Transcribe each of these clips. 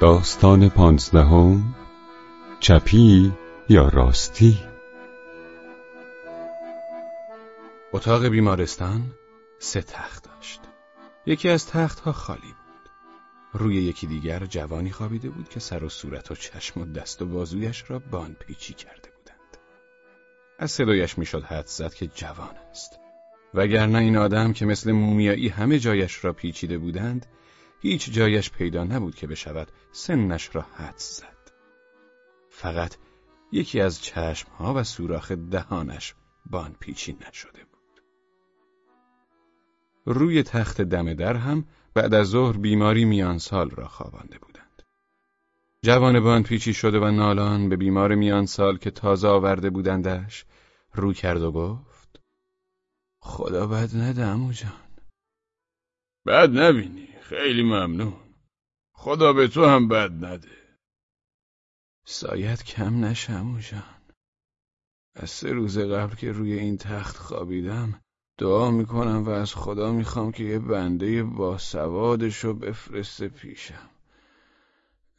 داستان پانزدهم چپی یا راستی؟ اتاق بیمارستان سه تخت داشت. یکی از تختها خالی بود. روی یکی دیگر جوانی خوابیده بود که سر و صورت و چشم و دست و بازویش را بان پیچی کرده بودند. از صدایش می‌شد حد زد که جوان است. وگرنه این آدم که مثل مومیایی همه جایش را پیچیده بودند هیچ جایش پیدا نبود که بشود سنش را حدس زد. فقط یکی از چشمها و سوراخ دهانش بان پیچی نشده بود. روی تخت دم در هم بعد از ظهر بیماری میان سال را خوابانده بودند. جوان بان پیچی شده و نالان به بیمار میان سال که تازه آورده بودندش رو کرد و گفت خدا بد نده جان. بد نبینی خیلی ممنون. خدا به تو هم بد نده. سایت کم نشم جان. از سه روز قبل که روی این تخت خوابیدم دعا می‌کنم و از خدا می‌خوام که یه بنده با سوادشو بفرسته پیشم.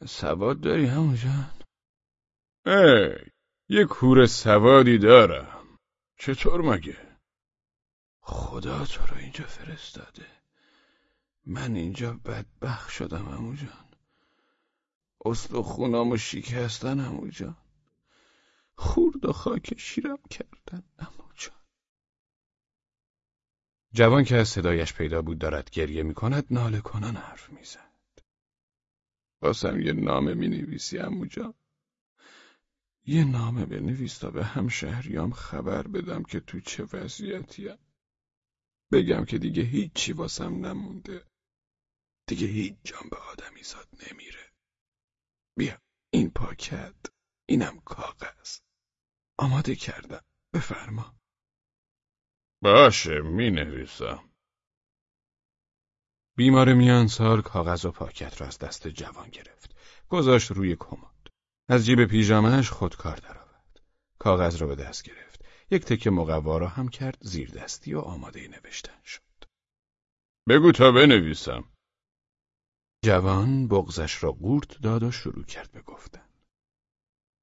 سواد داری همون جان؟ ای یه کور سوادی دارم. چطور مگه؟ خدا تو رو اینجا فرستاده. من اینجا بدبخ شدم امو جان. و خونامو شکستن امو جان. خورد و خاک شیرم کردن امو جان. جوان که از صدایش پیدا بود دارد گریه می کند ناله کنان حرف می‌زد باسم یه نامه می نویسی امو جان. یه نامه بنویس تا به همشهریام خبر بدم که تو چه وضعیتیم بگم که دیگه هیچی واسم نمونده. دیگه هیچ جان به آدمی زاد نمیره. بیا این پاکت اینم کاغذ. آماده کردم. بفرما. باشه می نویسم بیمار میان سال کاغذ و پاکت را از دست جوان گرفت. گذاشت روی کمد. از جیب پیژامهش خودکار درآورد. کاغذ را به دست گرفت. یک تکه مقوا را هم کرد زیر دستی و آماده نوشتن شد. بگو تا بنویسم. جوان بغزش را قورت داد و شروع کرد به گفتن.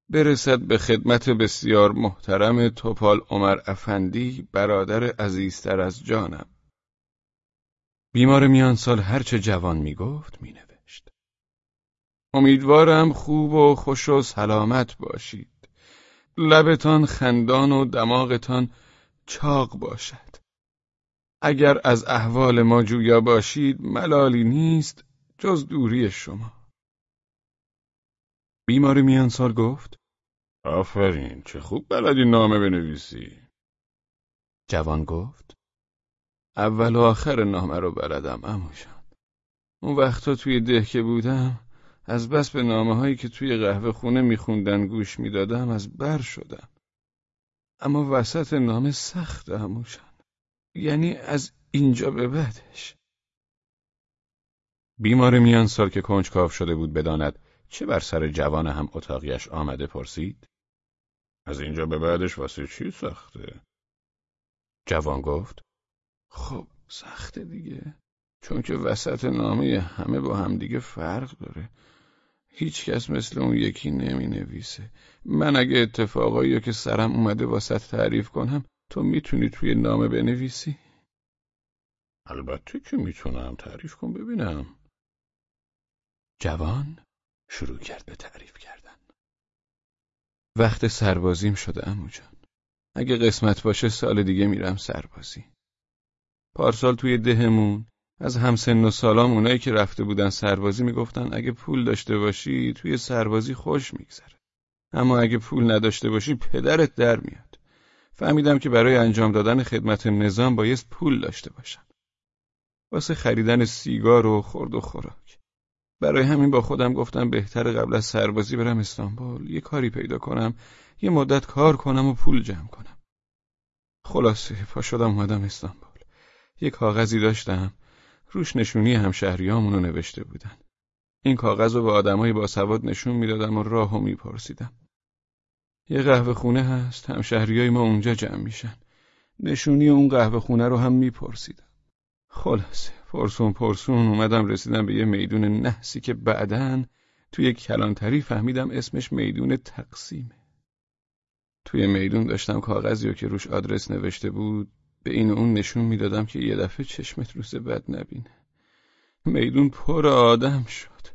برسد به خدمت بسیار محترم توپال عمر افندی برادر عزیزتر از جانم. بیمار میان سال هرچه جوان می‌گفت مینوشت. امیدوارم خوب و خوش و سلامت باشید. لبتان خندان و دماغتان چاق باشد. اگر از احوال ما جویا باشید ملالی نیست جز دوری شما. بیمار میان سال گفت؟ آفرین چه خوب بلدی نامه بنویسی. جوان گفت اول و آخر نامه رو بلدم اموشان. اون وقتا توی ده که بودم از بس به نامه هایی که توی قهوه خونه میخوندن گوش می‌دادم از بر شدم. اما وسط نامه سخت اموشان. یعنی از اینجا به بعدش. بیمار میان سال که کنجکاو شده بود بداند چه بر سر جوان هم اتاقیش آمده پرسید از اینجا به بعدش واسه چی سخته؟ جوان گفت خب سخته دیگه چون که وسط نامه همه با همدیگه فرق داره هیچ کس مثل اون یکی نمی نویسه من اگه اتفاقایی که سرم اومده واسط تعریف کنم تو می‌تونی توی نامه بنویسی؟ البته که می‌تونم تعریف کن ببینم جوان شروع کرد به تعریف کردن. وقت سربازیم شده امو جان. اگه قسمت باشه سال دیگه میرم سربازی. پارسال توی دهمون از همسن و سالام اونایی که رفته بودن سربازی می‌گفتن اگه پول داشته باشی توی سربازی خوش میگذره. اما اگه پول نداشته باشی پدرت در میاد. فهمیدم که برای انجام دادن خدمت نظام باید پول داشته باشم واسه خریدن سیگار و خورد و خوراک. برای همین با خودم گفتم بهتر قبل از سربازی برم استانبول. یه کاری پیدا کنم یه مدت کار کنم و پول جمع کنم. خلاصه پا شدم اومدم استانبول. یه کاغذی داشتم. روش نشونی همشهریامونو نوشته بودن. این کاغذ رو به آدمایی با سواد نشون می‌دادم و راهو میپرسیدم. یه قهوه خونه هست همشهریای ما اونجا جمع میشن. نشونی اون قهوه خونه رو هم میپرسیدم. خلاصه پرسون پرسون اومدم رسیدم به یه میدون نحسی که بعدن توی کلانتری فهمیدم اسمش میدون تقسیمه توی میدون داشتم کاغذی رو که روش آدرس نوشته بود به این و اون نشون می‌دادم که یه دفعه چشمت روز بد نبینه. میدون پر آدم شد.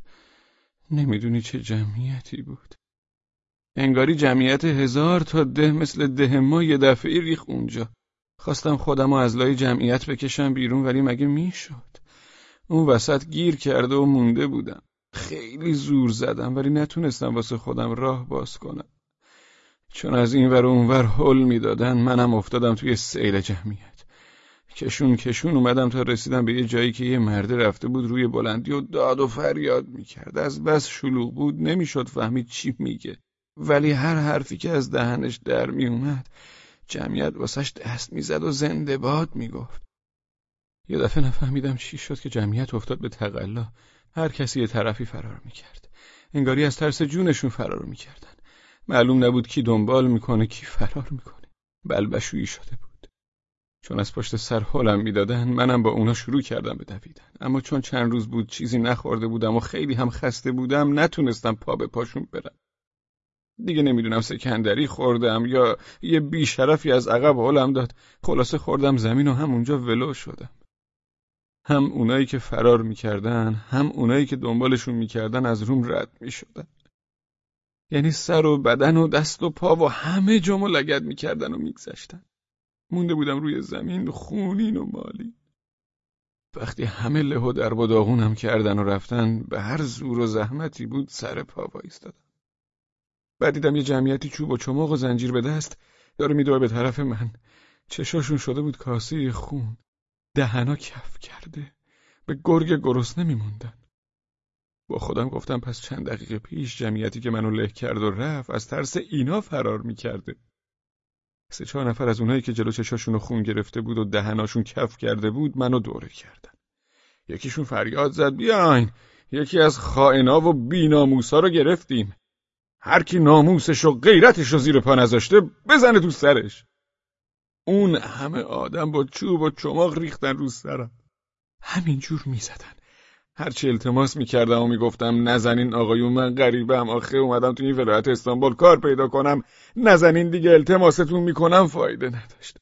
نمی‌دونی چه جمعیتی بود. انگاری جمعیت هزار تا ده مثل ده ما یه دفعه ریخ اونجا. خواستم خودم از لای جمعیت بکشم بیرون ولی مگه می‌شد؟ اون وسط گیر کرده و مونده بودم. خیلی زور زدم ولی نتونستم واسه خودم راه باز کنم. چون از این ور و اون ور حل می‌دادن منم افتادم توی سیل جمعیت. کشون کشون اومدم تا رسیدم به یه جایی که یه مرده رفته بود روی بلندی و داد و فریاد می‌کرد. از بس شلوغ بود نمی‌شد فهمید چی میگه. ولی هر حرفی که از دهنش در میومد جمعیت واسش دست می‌زد و زنده باد می‌گفت. یه دفعه نفهمیدم چی شد که جمعیت افتاد به تقلا. هر کسی یه طرفی فرار می‌کرد. انگاری از ترس جونشون فرار می‌کردن. معلوم نبود کی دنبال می‌کنه کی فرار می‌کنه. بلبشویی شده بود. چون از پشت سر حالم می‌دادن منم با اونا شروع کردم به دویدن. اما چون چند روز بود چیزی نخورده بودم و خیلی هم خسته بودم نتونستم پا به پاشون برم. دیگه نمی‌دونم سکندری خوردم یا یه بیشرفی از عقب حالم داد. خلاصه خوردم زمین و همونجا ولو شدم. هم اونایی که فرار می‌کردن هم اونایی که دنبالشون می‌کردن از روم رد می‌شدن. یعنی سر و بدن و دست و پا و همه جامو لگد می‌کردن و میگذشتن. مونده بودم روی زمین خونین و مالی وقتی همه له در و داغونم کردن و رفتن به هر زور و زحمتی بود سر پا وایستادم. بعد دیدم یه جمعیتی چوب و چماق و زنجیر به دست داره میدوه به طرف من. چشاشون شده بود کاسه خون. دهنا کف کرده. به گرگ گرسنه میموندن. با خودم گفتم پس چند دقیقه پیش جمعیتی که منو له کرد و رفت از ترس اینا فرار می‌کرده. سه چهار نفر از اونایی که جلو چشاشون خون گرفته بود و دهناشون کف کرده بود منو دوره کردن. یکیشون فریاد زد بیاین! یکی از خائنا و بیناموسا رو گرفتیم. هر کی ناموسش و غیرتش رو زیر پا نذاشته بزنه تو سرش. اون همه آدم با چوب و چماق ریختن رو سرم. همینجور می‌زدن. هرچی التماس می‌کردم و می‌گفتم نزنین آقایون من غریبم آخه اومدم تو این ولایت استانبول کار پیدا کنم. نزنین دیگه التماستون می‌کنم. فایده نداشت.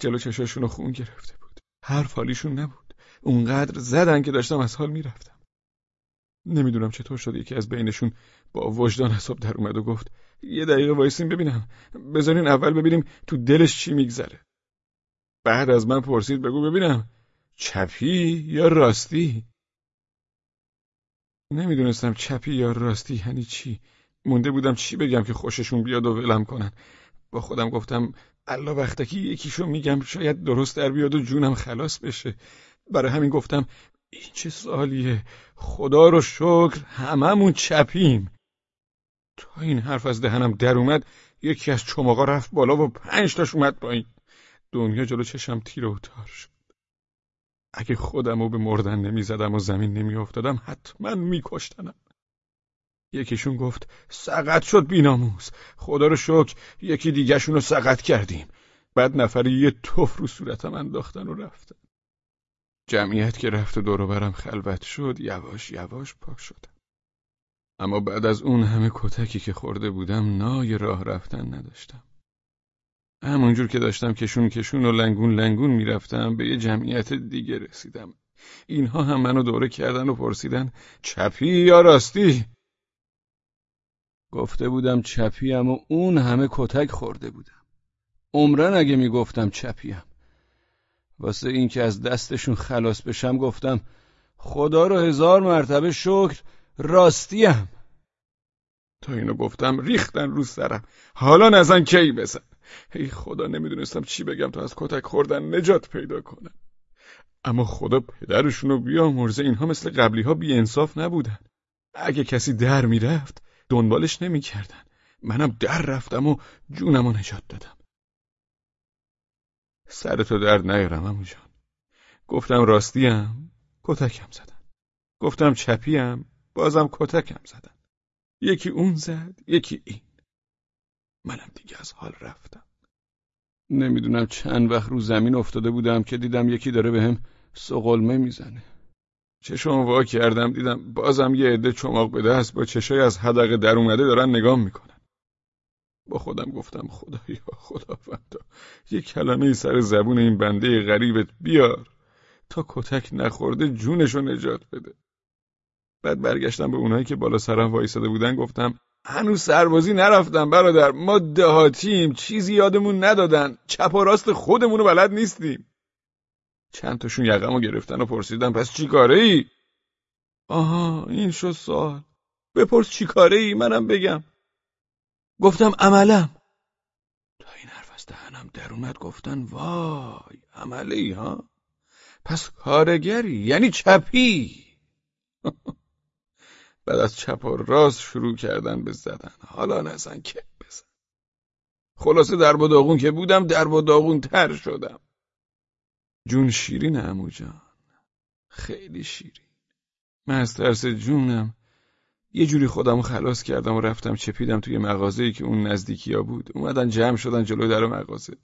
جلو چشاشون خون گرفته بود. حرف حالیشون نبود. اونقدر زدن که داشتم از حال می‌رفتم. نمی‌دونم چطور شد یکی از بینشون با وجدان حساب در اومد و گفت یه دقیقه وایسین ببینم. بذارین اول ببینیم تو دلش چی میگذره. بعد از من پرسید بگو ببینم چپی یا راستی؟ نمی‌دونستم چپی یا راستی یعنی چی. مونده بودم چی بگم که خوششون بیاد و ولم کنن. با خودم گفتم الله وقتکی یکیشو میگم شاید درست در بیاد و جونم خلاص بشه. برای همین گفتم این چه سالیه خدا رو شکر هممون چپیم. تا این حرف از دهنم در اومد یکی از چماقا رفت بالا و پنج تاش اومد پایین. دنیا جلو چشم تیر و تار شد. اگه خودم رو به مردن نمی‌زدم و زمین نمیافتادم حتما میکشتنم. یکیشون گفت سقط شد بیناموس. خدا رو شکر یکی دیگهشون رو سقط کردیم. بعد نفری یه توف رو صورتم انداختن و رفتن. جمعیت که رفت و دور برم خلوت شد یواش یواش پاک شدم. اما بعد از اون همه کتکی که خورده بودم نای راه رفتن نداشتم. همونجور که داشتم کشون کشون و لنگون لنگون می‌رفتم به یه جمعیت دیگه رسیدم. اینها هم منو دوره کردن و پرسیدن چپی یا راستی؟ گفته بودم چپیم و اون همه کتک خورده بودم. عمرن اگه می‌گفتم چپیم. واسه اینکه از دستشون خلاص بشم گفتم خدا رو هزار مرتبه شکر راستیم. تا اینو گفتم ریختن رو سرم. حالا نزن کی بزن. ای خدا نمی‌دونستم چی بگم تا از کتک خوردن نجات پیدا کنم. اما خدا پدرشونو بیامرزه اینها مثل قبلی ها بی انصاف نبودن. اگه کسی در می‌رفت دنبالش نمی‌کردن. منم در رفتم و جونمو نجات دادم. سرتو درد نیارم امو جان. گفتم راستیم کتکم زدن گفتم چپیم بازم کتکم زدن. یکی اون زد یکی این. منم دیگه از حال رفتم. نمی‌دونم چند وقت رو زمین افتاده بودم که دیدم یکی داره به هم سقلمه می‌زنه. چشم وا کردم دیدم بازم یه عده چماق به دست با چشای از حدقه در اومده دارن نگاه می‌کنن. با خودم گفتم خدایا خداوندا یه کلمه سر زبون این بنده غریبت بیار تا کتک نخورده جونشو نجات بده. بعد برگشتم به اونایی که بالا سرم وایساده بودن گفتم هنوز سربازی نرفتم برادر ما دهاتیم چیزی یادمون ندادن. چپ و راست خودمونو بلد نیستیم. چند تاشون یقمو گرفتن و پرسیدن پس چی کاره ای؟ آها این شد سوال. بپرس چی کاره ای منم بگم. گفتم عملم. تا این حرف از دهنم در اومد گفتن وای عمله ای ها؟ پس کارگری یعنی چپی. بعد از چپ و راست شروع کردن به زدن. حالا نزن که بزن. خلاصه در با داغون که بودم در با داغون تر شدم. جون شیرین امو جان. خیلی شیرین. من از ترس جونم. یه جوری خودمو خلاص کردم و رفتم چپیدم توی مغازه‌ای که اون نزدیکیا بود. اومدن جمع شدن جلو در مغازه.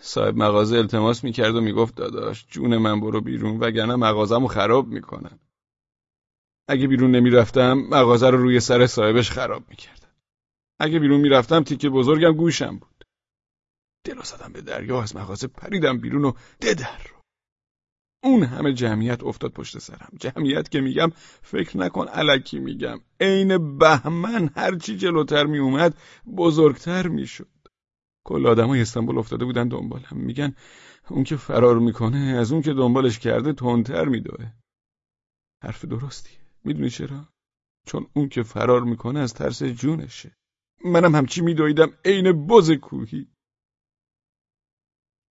صاحب مغازه التماس می‌کرد و می‌گفت داداش جون من برو بیرون وگرنه مغازمو خراب می‌کنن. اگه بیرون نمی‌رفتم مغازه رو روی سر صاحبش خراب می‌کردم. اگه بیرون می‌رفتم تیکه بزرگم گوشم بود. دلو زدم به دریا از مغازه پریدم بیرون و ددر رو. اون همه جمعیت افتاد پشت سرم. جمعیت که میگم فکر نکن علکی میگم. عین بهمن هرچی جلوتر میومد بزرگتر می‌شد. کل آدمای استانبول افتاده بودن دنبالم. میگن اون که فرار می‌کنه از اون که دنبالش کرده تندتر میدوه. حرف درستیه. می‌دونی چرا؟ چون اون که فرار می‌کنه از ترس جونشه. منم همچی میدویدم عین بز کوهی.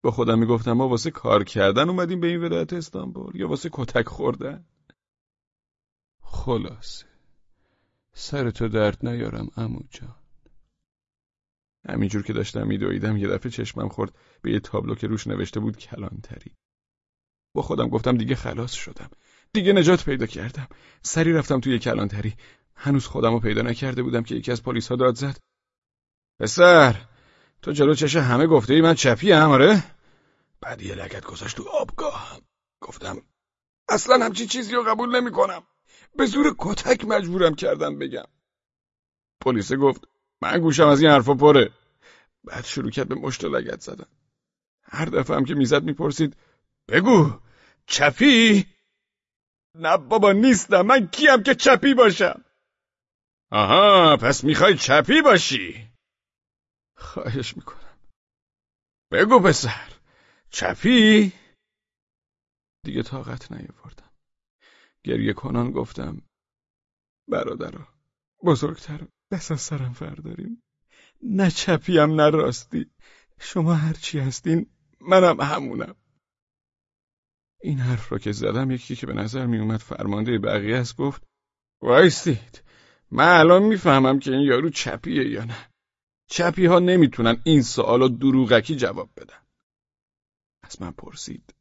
با خودم می‌گفتم ما واسه کار کردن اومدیم به این ولایت استانبول یا واسه کتک خوردن؟ خلاصه. سر تو درد نیارم امو جان. همینجور که داشتم میدویدم یه دفعه چشمم خورد به یه تابلو که روش نوشته بود کلانتری. با خودم گفتم دیگه خلاص شدم. دیگه نجات پیدا کردم. سری رفتم توی کلانتری. هنوز خودم رو پیدا نکرده بودم که یکی از پلیس ها داد زد. پسر تو جلو چش همه گفته ای من چپی هم آره؟ بعد یه لگت گذاشت تو آبگاهم گفتم اصلا همچی چیزی رو قبول نمی کنم به زور کتک مجبورم کردن بگم. پلیس گفت من گوشم از این حرفا پره. بعد شروع کرد به مشت لگت زدن. هر دفعه هم که می‌زد می‌پرسید بگو چپی؟ نه بابا نیستم. من کیم که چپی باشم؟ آها پس می‌خوای چپی باشی. خواهش می‌کنم. بگو پسر چپی؟ دیگه طاقت نیاوردم. گریه کنان گفتم برادرا بزرگتر دست از سرم فرداریم. نه چپیم نه راستی. شما هرچی هستین منم همونم. این حرف را که زدم یکی که به نظر می اومد فرمانده بقیه است گفت وایستید من الان می‌فهمم که این یارو چپیه یا نه. چپی ها نمی‌تونن این سوالا دروغکی جواب بدن. از من پرسید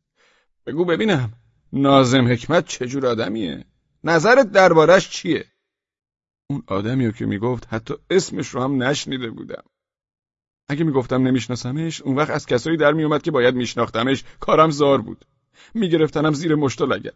بگو ببینم نازم حکمت چجور آدمیه؟ نظرت دربارش چیه؟ اون آدمی که می‌گفت حتی اسمش رو هم نشنیده بودم. اگه می‌گفتم نمیشناسمش اون وقت از کسایی در میومد که باید میشناختمش کارم زار بود. میگرفتنم زیر مشت لگد.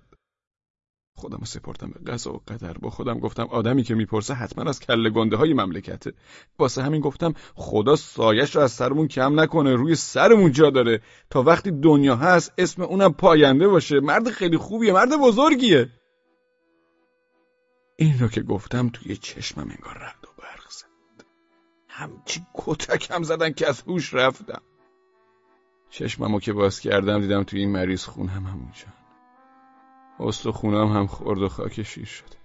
خودم سپردم به قضا و قدر. با خودم گفتم آدمی که می‌پرسه حتما از کله گنده های مملکته. واسه همین گفتم خدا سایش رو از سرمون کم نکنه روی سرمون جا داره. تا وقتی دنیا هست اسم اونم پاینده باشه. مرد خیلی خوبیه مرد بزرگیه. این رو که گفتم توی چشمم انگار رد و برق زد. همچی کتک هم زدن که از هوش رفتم. چشممو که باز کردم دیدم توی این مریض خونم همونجا اصل خونم هم خورد و خاک شیر شده.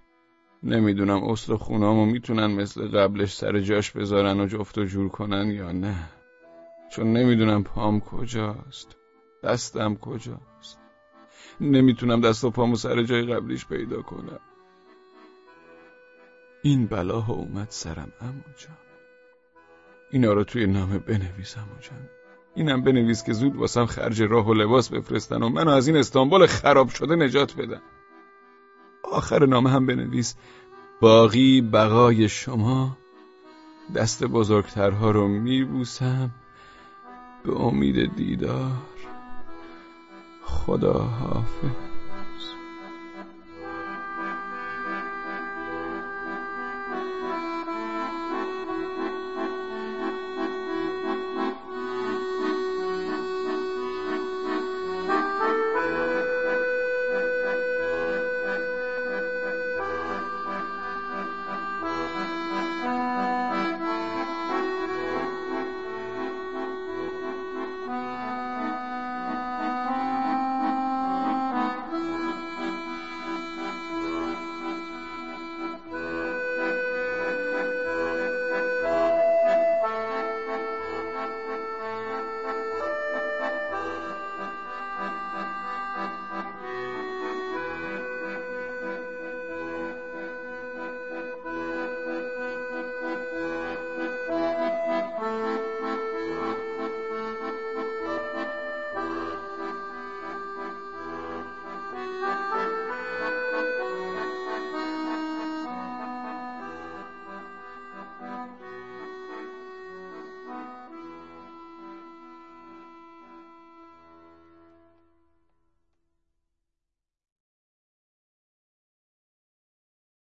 نمی‌دونم اصل خونامو می‌تونن مثل قبلش سر جاش بذارن و جفت و جور کنن یا نه. چون نمی‌دونم پام کجاست. دستم کجاست. نمی‌تونم دست و پامو سر جای قبلیش پیدا کنم. این بلا ها اومد سرم امو جان. اینا رو توی نامه بنویس امو جان. اینم بنویس که زود واسم خرج راه و لباس بفرستن و منو از این استانبول خراب شده نجات بدن. آخر نامه هم بنویس. باقی بقای شما دست بزرگترها رو میبوسم به امید دیدار. خدا حافظ